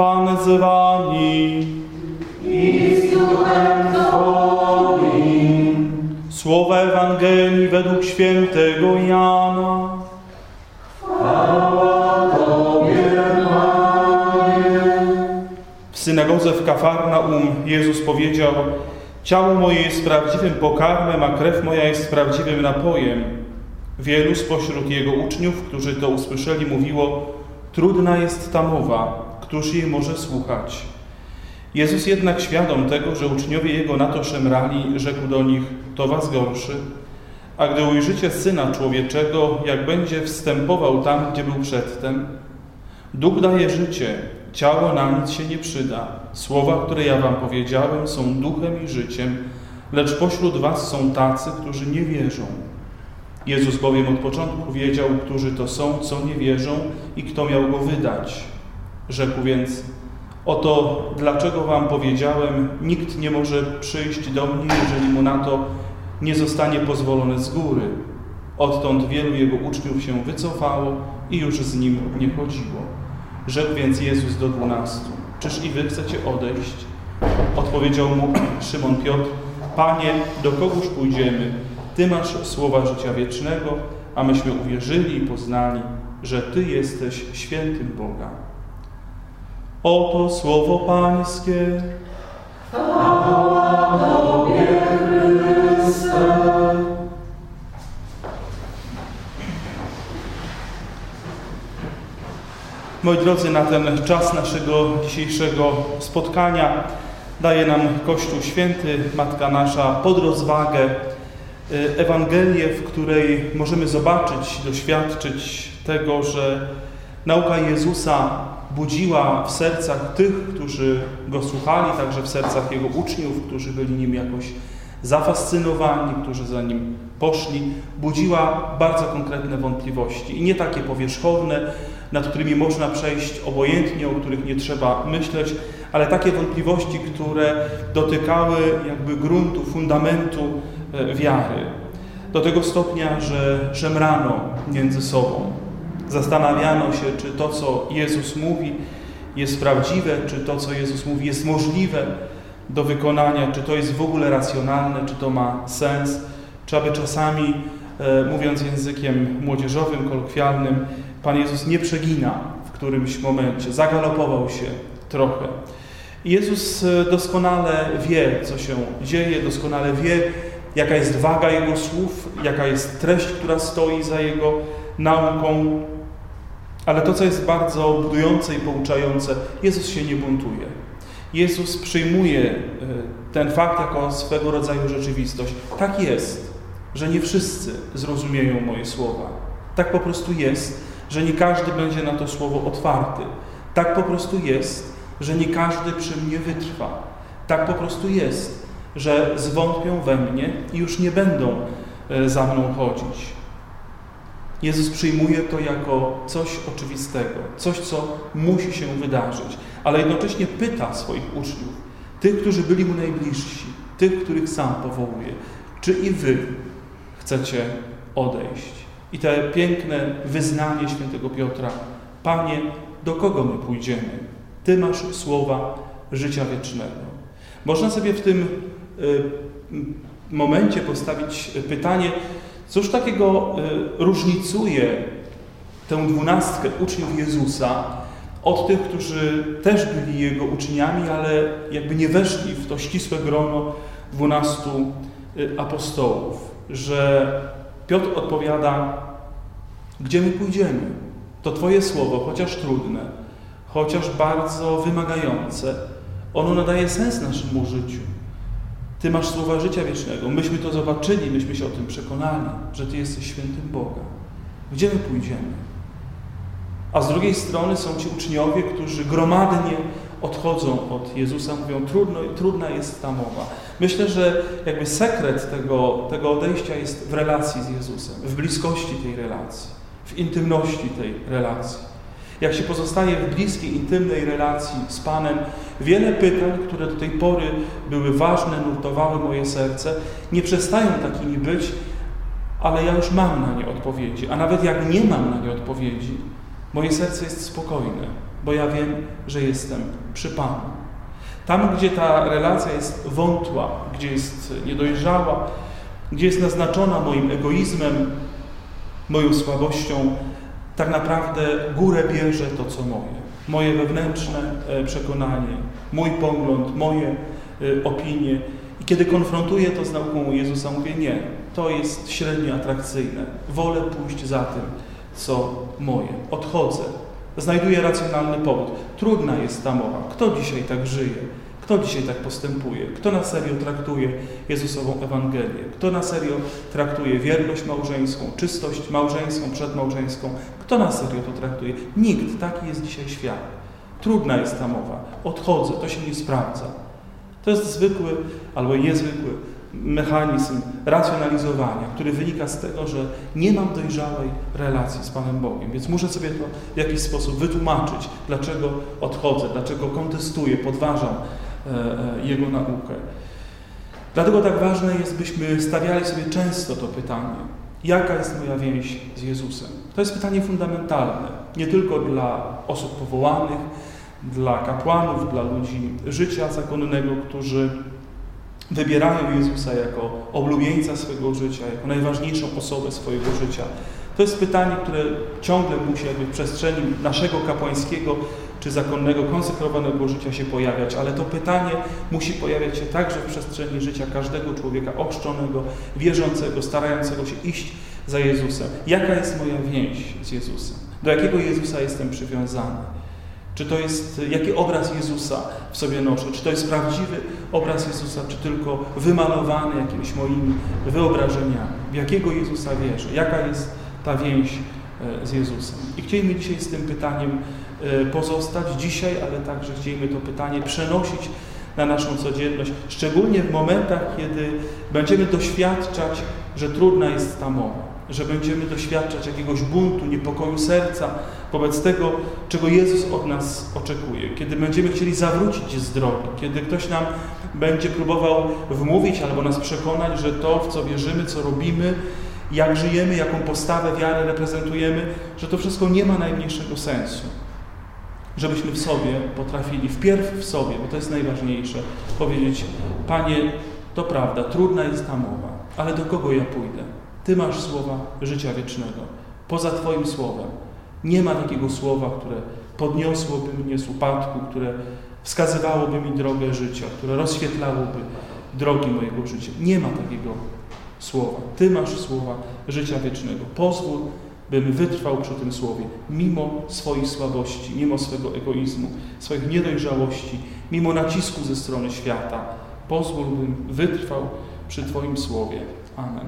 Pan z wami. I z. Słowa Ewangelii według świętego Jana. Chwała Tobie, Panie. W synagodze w Kafarnaum Jezus powiedział: Ciało moje jest prawdziwym pokarmem, a krew moja jest prawdziwym napojem. Wielu spośród jego uczniów, którzy to usłyszeli, mówiło: Trudna jest ta mowa, któż jej może słuchać? Jezus jednak świadom tego, że uczniowie jego na to szemrali, rzekł do nich: To was gorszy. A gdy ujrzycie syna człowieczego, jak będzie wstępował tam, gdzie był przedtem, Duch daje życie, ciało na nic się nie przyda. Słowa, które ja wam powiedziałem, są duchem i życiem, lecz pośród was są tacy, którzy nie wierzą. Jezus bowiem od początku wiedział, którzy to są, co nie wierzą i kto miał go wydać. Rzekł więc, oto dlaczego wam powiedziałem, nikt nie może przyjść do mnie, jeżeli mu na to nie zostanie pozwolone z góry. Odtąd wielu jego uczniów się wycofało i już z nim nie chodziło. Rzekł więc Jezus do dwunastu, czyż i wy chcecie odejść? Odpowiedział mu Szymon Piotr, Panie, do kogóż pójdziemy? Ty masz słowa życia wiecznego, a myśmy uwierzyli i poznali, że Ty jesteś świętym Boga. Oto słowo Pańskie. Chwała Tobie, Chryste. Moi drodzy, na ten czas naszego dzisiejszego spotkania daje nam Kościół Święty, Matka Nasza, pod rozwagę y, Ewangelię, w której możemy zobaczyć, doświadczyć tego, że nauka Jezusa budziła w sercach tych, którzy Go słuchali, także w sercach Jego uczniów, którzy byli Nim jakoś zafascynowani, którzy za Nim poszli, budziła bardzo konkretne wątpliwości i nie takie powierzchowne, nad którymi można przejść obojętnie, o których nie trzeba myśleć, ale takie wątpliwości, które dotykały jakby gruntu, fundamentu e, wiary. Do tego stopnia, że szemrano między sobą. Zastanawiano się, czy to, co Jezus mówi, jest prawdziwe, czy to, co Jezus mówi, jest możliwe do wykonania, czy to jest w ogóle racjonalne, czy to ma sens, czy aby czasami, e, mówiąc językiem młodzieżowym, kolokwialnym, Pan Jezus nie przegina w którymś momencie, zagalopował się trochę. Jezus e, doskonale wie, co się dzieje, doskonale wie, jaka jest waga Jego słów, jaka jest treść, która stoi za Jego nauką. Ale to, co jest bardzo budujące i pouczające, Jezus się nie buntuje. Jezus przyjmuje e, ten fakt jako swego rodzaju rzeczywistość. Tak jest, że nie wszyscy zrozumieją moje słowa. Tak po prostu jest, że nie każdy będzie na to słowo otwarty. Tak po prostu jest, że nie każdy przy mnie wytrwa. Tak po prostu jest, że zwątpią we mnie i już nie będą e, za mną chodzić. Jezus przyjmuje to jako coś oczywistego, coś, co musi się wydarzyć, ale jednocześnie pyta swoich uczniów, tych, którzy byli mu najbliżsi, tych, których sam powołuje, czy i wy chcecie odejść? I te piękne wyznanie świętego Piotra, Panie, do kogo my pójdziemy? Ty masz słowa życia wiecznego. Można sobie w tym y, momencie postawić pytanie, cóż takiego y, różnicuje tę dwunastkę uczniów Jezusa od tych, którzy też byli Jego uczniami, ale jakby nie weszli w to ścisłe grono dwunastu y, apostołów, że Piotr odpowiada, gdzie my pójdziemy? To Twoje słowo, chociaż trudne, chociaż bardzo wymagające, ono nadaje sens naszemu życiu. Ty masz słowa życia wiecznego. Myśmy to zobaczyli, myśmy się o tym przekonali, że Ty jesteś świętym Boga. Gdzie my pójdziemy? A z drugiej strony są ci uczniowie, którzy gromadnie odchodzą od Jezusa, mówią, trudno, trudna jest ta mowa. Myślę, że jakby sekret tego, tego odejścia jest w relacji z Jezusem, w bliskości tej relacji, w intymności tej relacji. Jak się pozostaje w bliskiej, intymnej relacji z Panem, wiele pytań, które do tej pory były ważne, nurtowały moje serce, nie przestają takimi być, ale ja już mam na nie odpowiedzi. A nawet jak nie mam na nie odpowiedzi, moje serce jest spokojne bo ja wiem, że jestem przy Panu. Tam, gdzie ta relacja jest wątła, gdzie jest niedojrzała, gdzie jest naznaczona moim egoizmem, moją słabością, tak naprawdę górę bierze to, co moje. Moje wewnętrzne e, przekonanie, mój pogląd, moje e, opinie. I kiedy konfrontuję to z nauką Jezusa, mówię nie, to jest średnio atrakcyjne. Wolę pójść za tym, co moje. Odchodzę. Znajduję racjonalny powód. Trudna jest ta mowa. Kto dzisiaj tak żyje? Kto dzisiaj tak postępuje? Kto na serio traktuje Jezusową Ewangelię? Kto na serio traktuje wierność małżeńską, czystość małżeńską, przedmałżeńską? Kto na serio to traktuje? Nikt. Taki jest dzisiaj świat. Trudna jest ta mowa. Odchodzę, to się nie sprawdza. To jest zwykły albo niezwykły mechanizm racjonalizowania, który wynika z tego, że nie mam dojrzałej relacji z Panem Bogiem, więc muszę sobie to w jakiś sposób wytłumaczyć, dlaczego odchodzę, dlaczego kontestuję, podważam Jego naukę. Dlatego tak ważne jest, byśmy stawiali sobie często to pytanie, jaka jest moja więź z Jezusem? To jest pytanie fundamentalne, nie tylko dla osób powołanych, dla kapłanów, dla ludzi życia zakonnego, którzy wybierają Jezusa jako oblubieńca swojego życia, jako najważniejszą osobę swojego życia. To jest pytanie, które ciągle musi jakby w przestrzeni naszego kapłańskiego czy zakonnego, konsekrowanego życia się pojawiać, ale to pytanie musi pojawiać się także w przestrzeni życia każdego człowieka ochrzczonego, wierzącego, starającego się iść za Jezusem. Jaka jest moja więź z Jezusem? Do jakiego Jezusa jestem przywiązany? Czy to jest, jaki obraz Jezusa w sobie noszę? Czy to jest prawdziwy obraz Jezusa, czy tylko wymalowany jakimiś moimi wyobrażeniami? W jakiego Jezusa wierzę? Jaka jest ta więź z Jezusem? I chcielibyśmy dzisiaj z tym pytaniem e, pozostać dzisiaj, ale także chcielibyśmy to pytanie przenosić na naszą codzienność, szczególnie w momentach, kiedy będziemy doświadczać, że trudna jest ta mowa, że będziemy doświadczać jakiegoś buntu, niepokoju serca wobec tego, czego Jezus od nas oczekuje, kiedy będziemy chcieli zawrócić z drogi, kiedy ktoś nam będzie próbował wmówić albo nas przekonać, że to, w co wierzymy, co robimy, jak żyjemy, jaką postawę wiary reprezentujemy, że to wszystko nie ma najmniejszego sensu żebyśmy w sobie potrafili, wpierw w sobie, bo to jest najważniejsze, powiedzieć: Panie, to prawda, trudna jest ta mowa, ale do kogo ja pójdę? Ty masz słowa życia wiecznego. Poza Twoim słowem nie ma takiego słowa, które podniosłoby mnie z upadku, które wskazywałoby mi drogę życia, które rozświetlałoby drogi mojego życia. Nie ma takiego słowa. Ty masz słowa życia wiecznego. Pozwól, bym wytrwał przy tym słowie, mimo swoich słabości, mimo swego egoizmu, swoich niedojrzałości, mimo nacisku ze strony świata. Pozwól, bym wytrwał przy Twoim słowie. Amen.